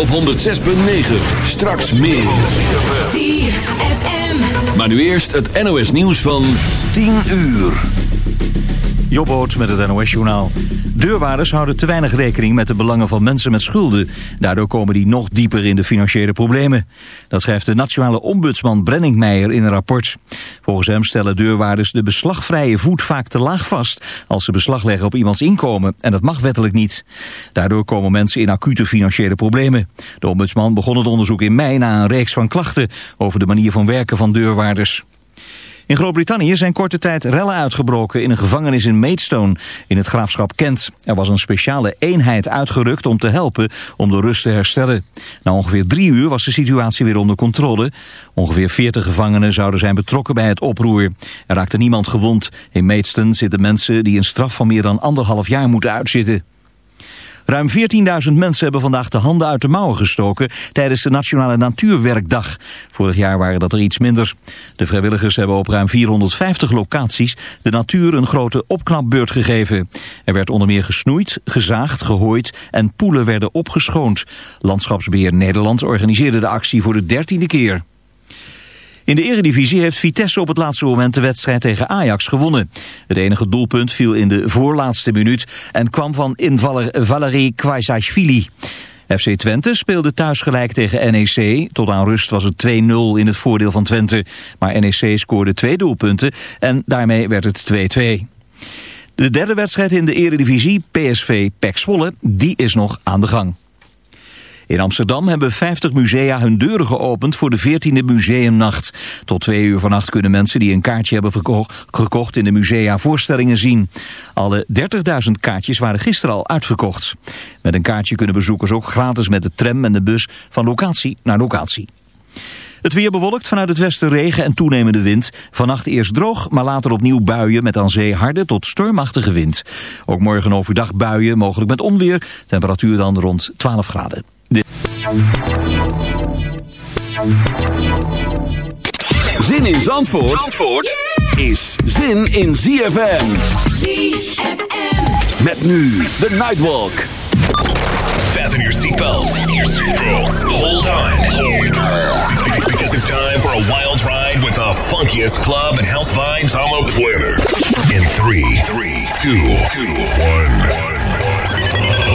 op 106.9. Straks meer. ZFM. Maar nu eerst het NOS nieuws van 10 uur. Jobboot met het NOS-journaal. Deurwaarders houden te weinig rekening met de belangen van mensen met schulden. Daardoor komen die nog dieper in de financiële problemen. Dat schrijft de nationale ombudsman Brenningmeijer in een rapport. Volgens hem stellen deurwaarders de beslagvrije voet vaak te laag vast... als ze beslag leggen op iemands inkomen. En dat mag wettelijk niet. Daardoor komen mensen in acute financiële problemen. De ombudsman begon het onderzoek in mei na een reeks van klachten... over de manier van werken van deurwaarders. In Groot-Brittannië zijn korte tijd rellen uitgebroken in een gevangenis in Maidstone in het graafschap Kent. Er was een speciale eenheid uitgerukt om te helpen om de rust te herstellen. Na ongeveer drie uur was de situatie weer onder controle. Ongeveer 40 gevangenen zouden zijn betrokken bij het oproer. Er raakte niemand gewond. In Maidstone zitten mensen die een straf van meer dan anderhalf jaar moeten uitzitten. Ruim 14.000 mensen hebben vandaag de handen uit de mouwen gestoken tijdens de Nationale Natuurwerkdag. Vorig jaar waren dat er iets minder. De vrijwilligers hebben op ruim 450 locaties de natuur een grote opknapbeurt gegeven. Er werd onder meer gesnoeid, gezaagd, gehooid en poelen werden opgeschoond. Landschapsbeheer Nederland organiseerde de actie voor de dertiende keer. In de eredivisie heeft Vitesse op het laatste moment de wedstrijd tegen Ajax gewonnen. Het enige doelpunt viel in de voorlaatste minuut en kwam van invaller Valerie Kwajsashvili. FC Twente speelde thuis gelijk tegen NEC. Tot aan rust was het 2-0 in het voordeel van Twente. Maar NEC scoorde twee doelpunten en daarmee werd het 2-2. De derde wedstrijd in de eredivisie, PSV Pek Zwolle, die is nog aan de gang. In Amsterdam hebben 50 musea hun deuren geopend voor de 14e museumnacht. Tot twee uur vannacht kunnen mensen die een kaartje hebben gekocht in de musea voorstellingen zien. Alle 30.000 kaartjes waren gisteren al uitverkocht. Met een kaartje kunnen bezoekers ook gratis met de tram en de bus van locatie naar locatie. Het weer bewolkt vanuit het westen regen en toenemende wind. Vannacht eerst droog, maar later opnieuw buien met aan zee harde tot stormachtige wind. Ook morgen overdag buien, mogelijk met onweer. Temperatuur dan rond 12 graden. Zin in Zandvoort, Zandvoort is zin in ZFM. ZFM. Met nu de Nightwalk. Fasten your seatbelts. Hold on. Because it's time for a wild ride with the funkiest club and house vibes on the planet. In three, three, two, two, one.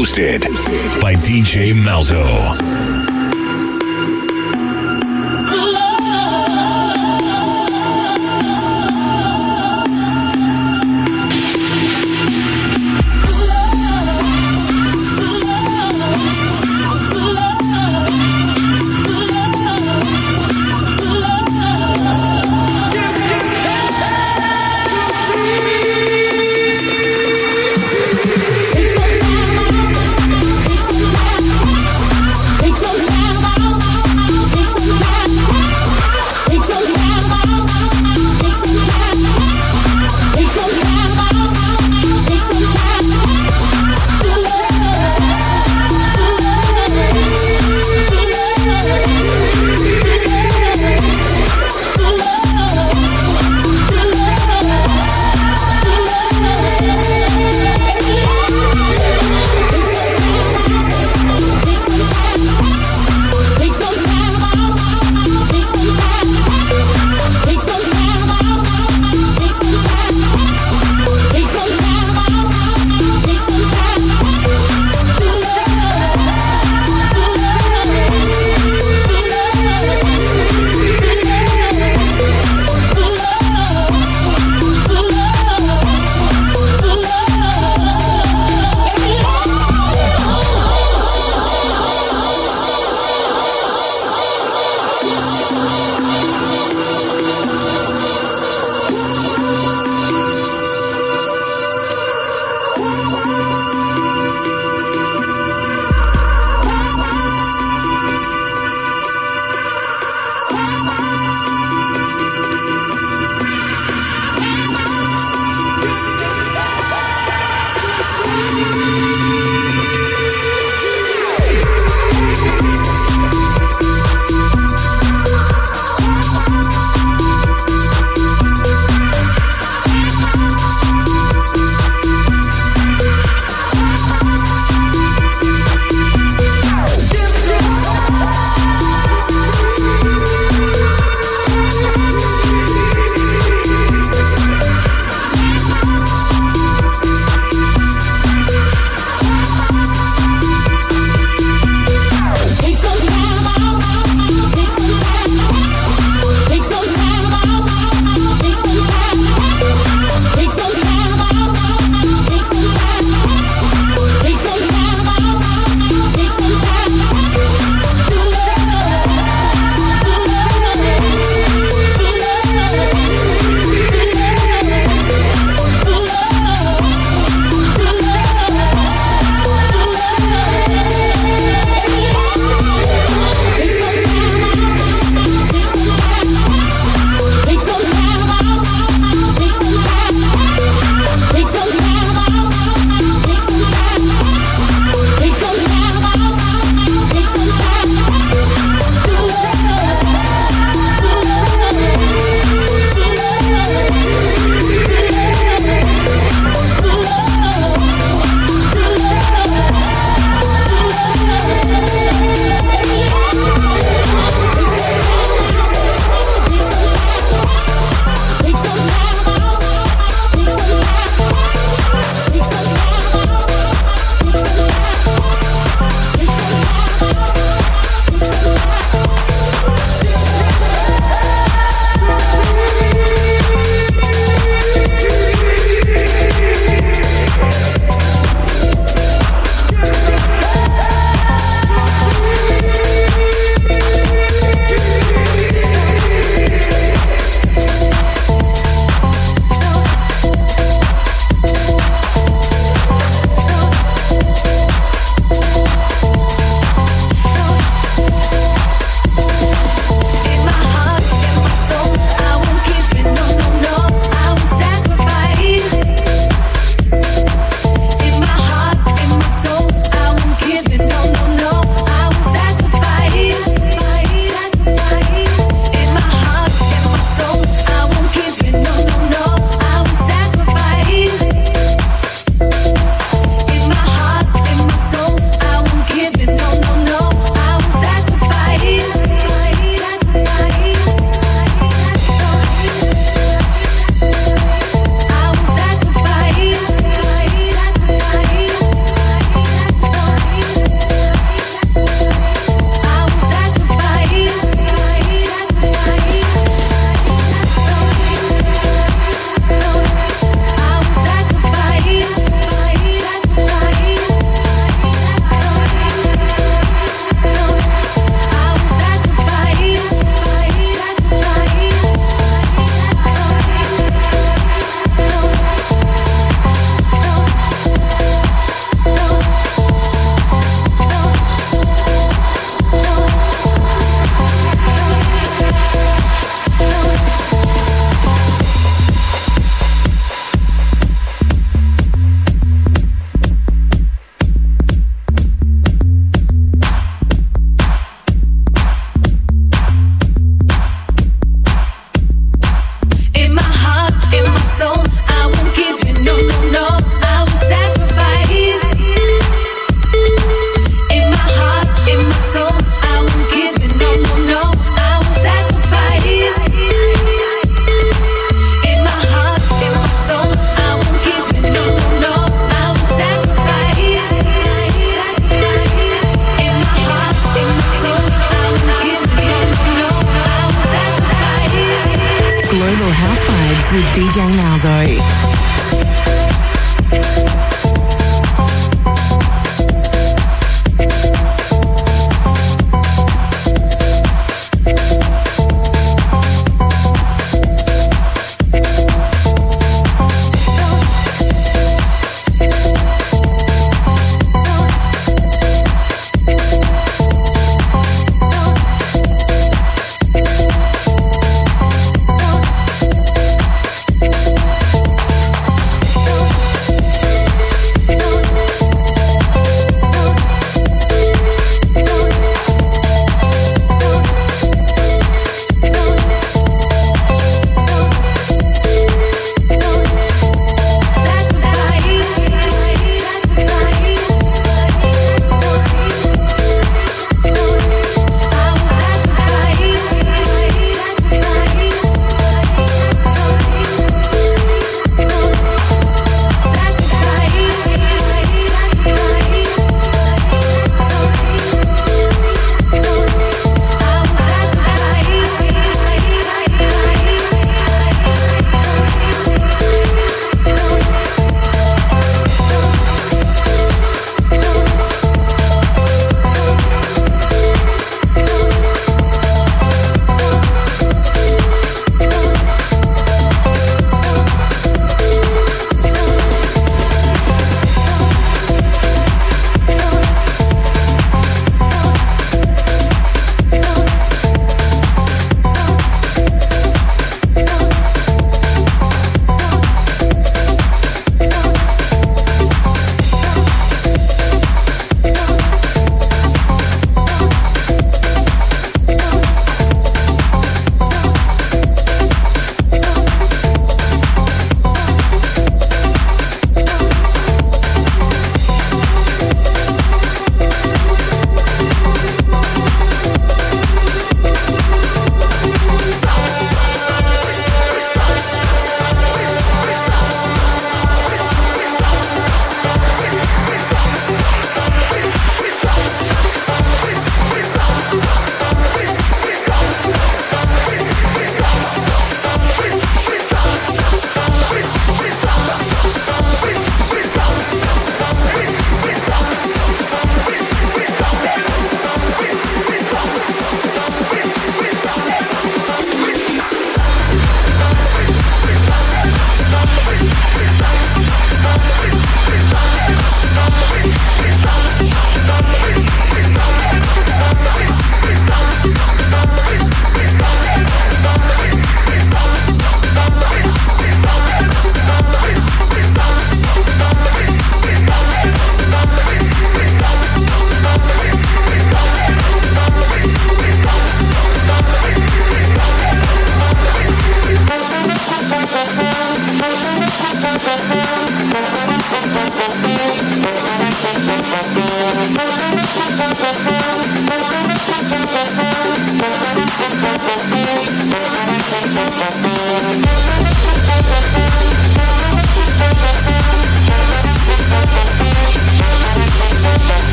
Hosted by DJ Malzo.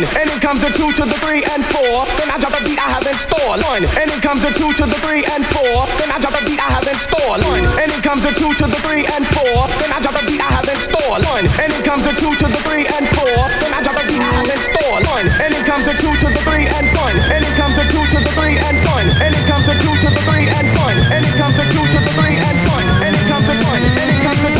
One, and it comes a two to the three and four. Then I drop the beat I have in store. One, and it comes a two to the three and four. Then I drop the beat I have in store. One, and it comes a two to the three and four. Then I drop the beat I have in store. One, and it comes a two to the three and four. Then I drop the beat I have in store. One, and it comes a two to the three and one. And it comes a two to the three and one. And it comes a two to the three and one. And it comes a two to the three and one. And it comes a one. And it comes a